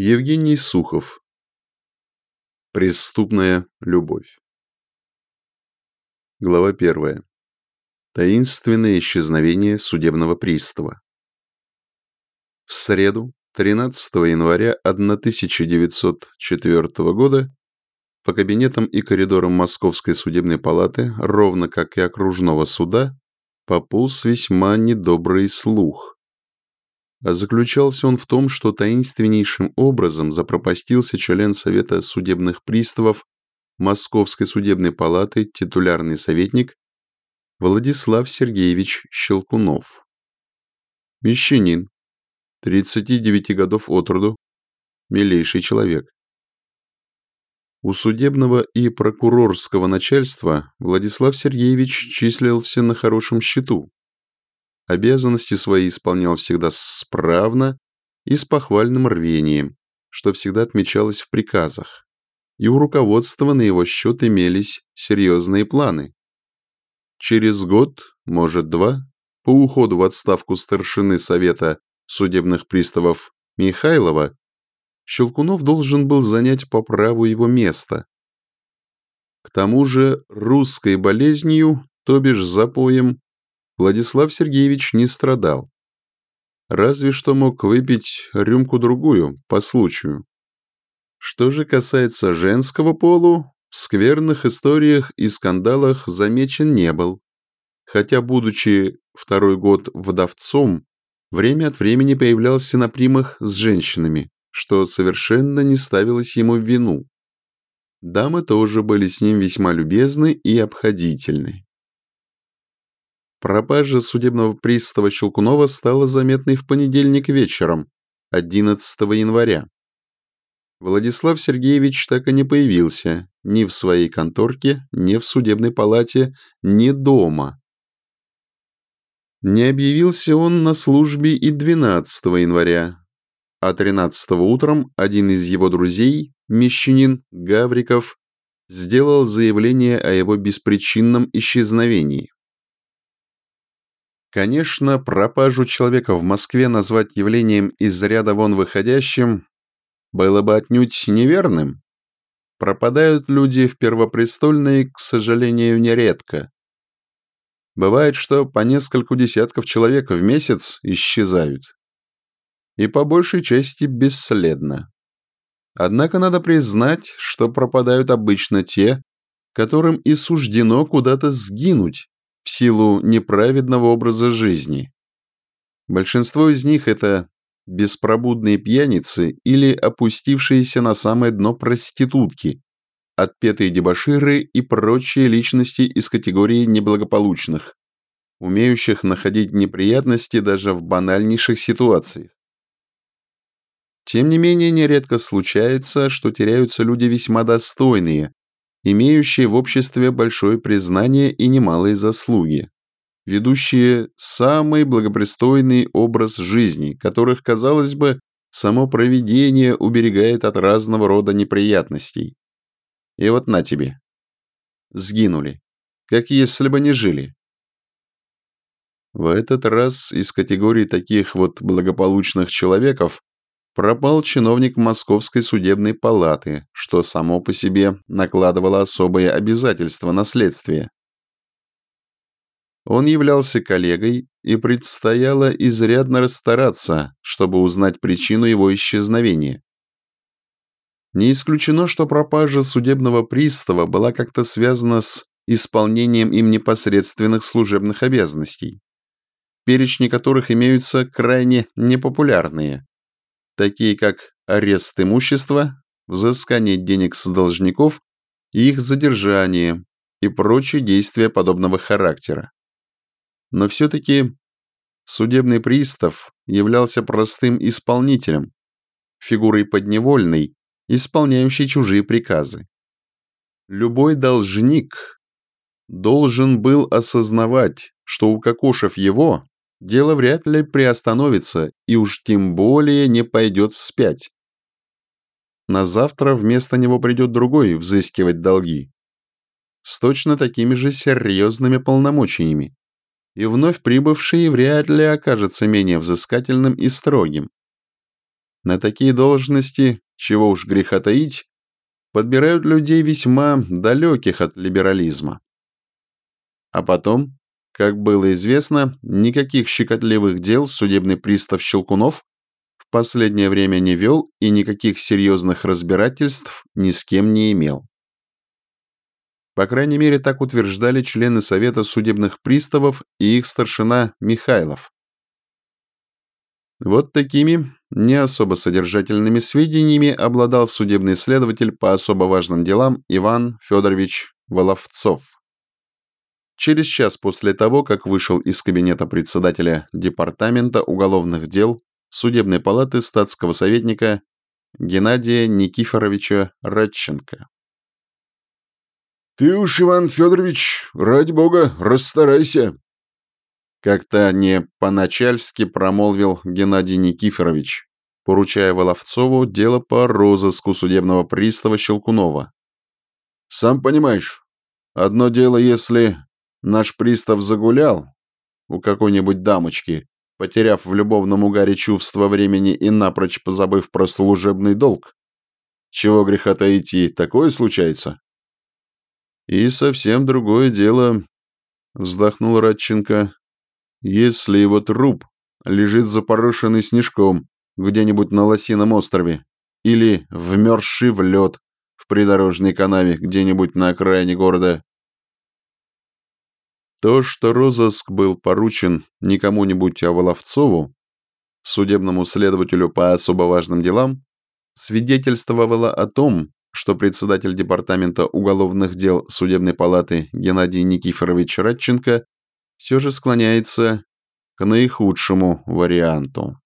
Евгений Сухов. Преступная любовь. Глава первая. Таинственное исчезновение судебного пристава. В среду, 13 января 1904 года, по кабинетам и коридорам Московской судебной палаты, ровно как и окружного суда, пополз весьма недобрый слух. А заключался он в том, что таинственнейшим образом запропастился член Совета судебных приставов Московской судебной палаты титулярный советник Владислав Сергеевич Щелкунов. Мещанин, 39 годов от роду, милейший человек. У судебного и прокурорского начальства Владислав Сергеевич числился на хорошем счету. Обязанности свои исполнял всегда справно и с похвальным рвением, что всегда отмечалось в приказах. И у руководства на его счет имелись серьезные планы. Через год, может два, по уходу в отставку старшины Совета судебных приставов Михайлова, Щелкунов должен был занять по праву его место. К тому же русской болезнью, то бишь запоем, Владислав Сергеевич не страдал. Разве что мог выпить рюмку-другую по случаю. Что же касается женского полу, в скверных историях и скандалах замечен не был. Хотя, будучи второй год вдовцом, время от времени появлялся на примах с женщинами, что совершенно не ставилось ему в вину. Дамы тоже были с ним весьма любезны и обходительны. Пропажа судебного пристава Щелкунова стала заметной в понедельник вечером, 11 января. Владислав Сергеевич так и не появился ни в своей конторке, ни в судебной палате, ни дома. Не объявился он на службе и 12 января, а 13 утром один из его друзей, мещанин Гавриков, сделал заявление о его беспричинном исчезновении. Конечно, пропажу человека в Москве назвать явлением из ряда вон выходящим было бы отнюдь неверным. Пропадают люди в Первопрестольной, к сожалению, нередко. Бывает, что по нескольку десятков человек в месяц исчезают. И по большей части бесследно. Однако надо признать, что пропадают обычно те, которым и суждено куда-то сгинуть, в силу неправедного образа жизни. Большинство из них это беспробудные пьяницы или опустившиеся на самое дно проститутки, отпетые дебоширы и прочие личности из категории неблагополучных, умеющих находить неприятности даже в банальнейших ситуациях. Тем не менее, нередко случается, что теряются люди весьма достойные, имеющие в обществе большое признание и немалые заслуги, ведущие самый благопристойный образ жизни, которых, казалось бы, само провидение уберегает от разного рода неприятностей. И вот на тебе. Сгинули, как если бы не жили. В этот раз из категории таких вот благополучных человеков пропал чиновник Московской судебной палаты, что само по себе накладывало особые обязательства на следствие. Он являлся коллегой, и предстояло изрядно расстараться, чтобы узнать причину его исчезновения. Не исключено, что пропажа судебного пристава была как-то связана с исполнением им непосредственных служебных обязанностей, перечни которых имеются крайне непопулярные, такие как арест имущества, взыскание денег с должников и их задержание и прочие действия подобного характера. Но все-таки судебный пристав являлся простым исполнителем, фигурой подневольной, исполняющей чужие приказы. Любой должник должен был осознавать, что укокошив его, дело вряд ли приостановится и уж тем более не пойдет вспять. На завтра вместо него придет другой взыскивать долги. С точно такими же серьезными полномочиями. И вновь прибывший вряд ли окажется менее взыскательным и строгим. на такие должности, чего уж греха таить, подбирают людей весьма далеких от либерализма. А потом, как было известно, никаких щекотливых дел судебный пристав Щелкунов в последнее время не вел и никаких серьезных разбирательств ни с кем не имел. По крайней мере, так утверждали члены Совета судебных приставов и их старшина Михайлов. Вот такими не особо содержательными сведениями обладал судебный следователь по особо важным делам Иван Федорович Воловцов. Через час после того, как вышел из кабинета председателя Департамента уголовных дел Судебной палаты статского советника Геннадия Никифоровича Радченко. «Ты уж, Иван Федорович, ради бога, расстарайся!» Как-то не по-начальски промолвил Геннадий Никифорович, поручая Воловцову дело по розыску судебного пристава Щелкунова. «Сам понимаешь, одно дело, если наш пристав загулял у какой-нибудь дамочки, потеряв в любовном угаре чувство времени и напрочь позабыв про служебный долг. Чего греха таить, такое случается?» И совсем другое дело, вздохнул Радченко. Если его труп лежит запорошенный снежком где-нибудь на Лосином острове или вмерзший в лед в придорожной канаве где-нибудь на окраине города. То, что розыск был поручен не кому-нибудь, а Воловцову, судебному следователю по особо важным делам, свидетельствовало о том, что председатель Департамента уголовных дел Судебной палаты Геннадий Никифорович Радченко все же склоняется к наихудшему варианту.